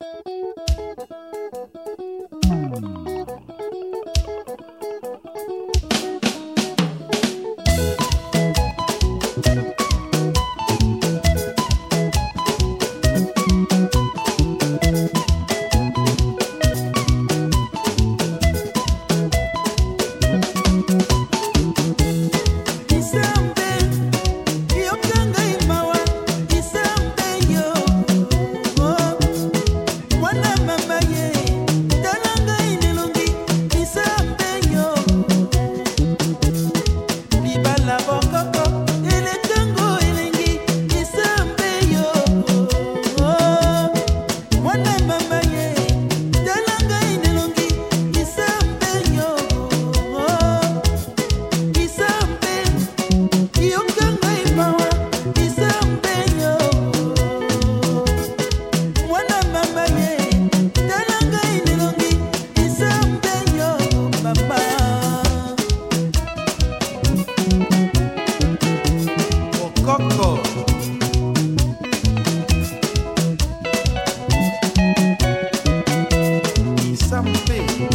Música me.